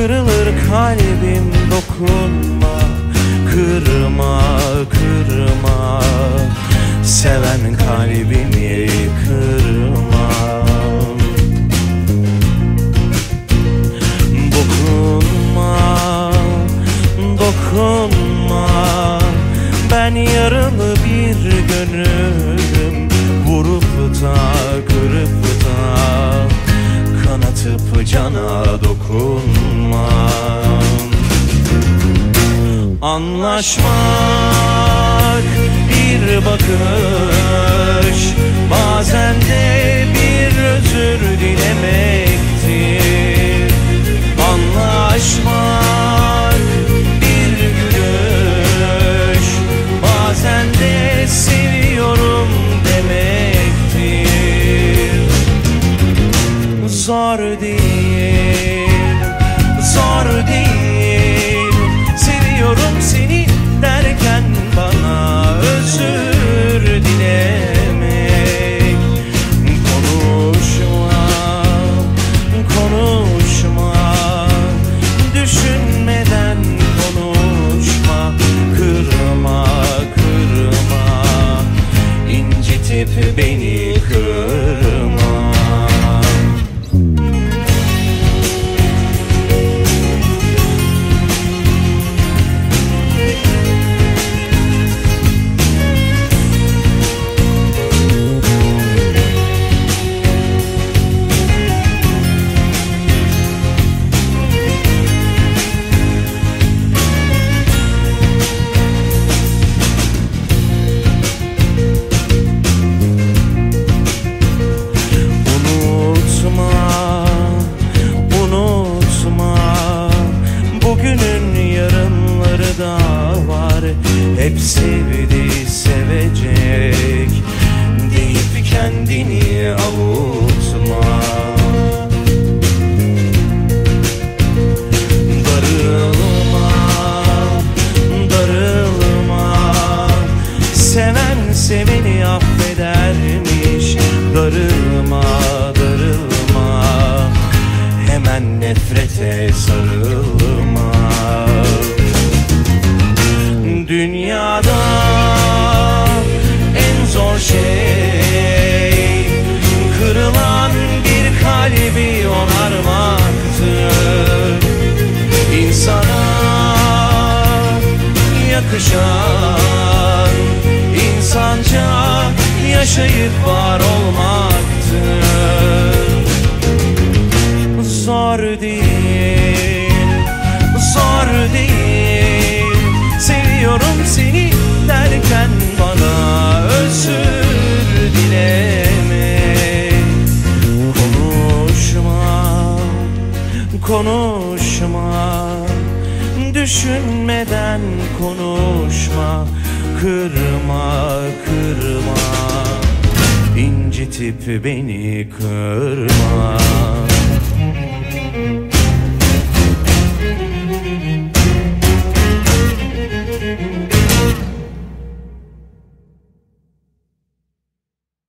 Kırılır kalbim dokunma. Kırma kırma. Seven kalbimi kırma. Dokunma Dokunma. Ben yaralı bir gönlüm. Vurup da kırıp da Kanatıp cana dokun. Anlaşmak bir bakış. Bazen de bir özür dilemektir. Anlaşmak bir gülüş. Bazen de seviyorum demektir. Zor değil, zor değil incitip beni yarınları da var. Hep sevdi sevecek Deyip kendini avutma. Darılma, darılma. Seven seveni Dünyada en zor şey. Kırılan bir kalbi onarmaktır İnsana yakışan insanca yaşayıp var olmaktır Zor değil, zor değil seviyorum seni derken bana özür dileme. Konuşma, konuşma. Düşünmeden konuşma. Kırma, kırma. İncitip beni kırma.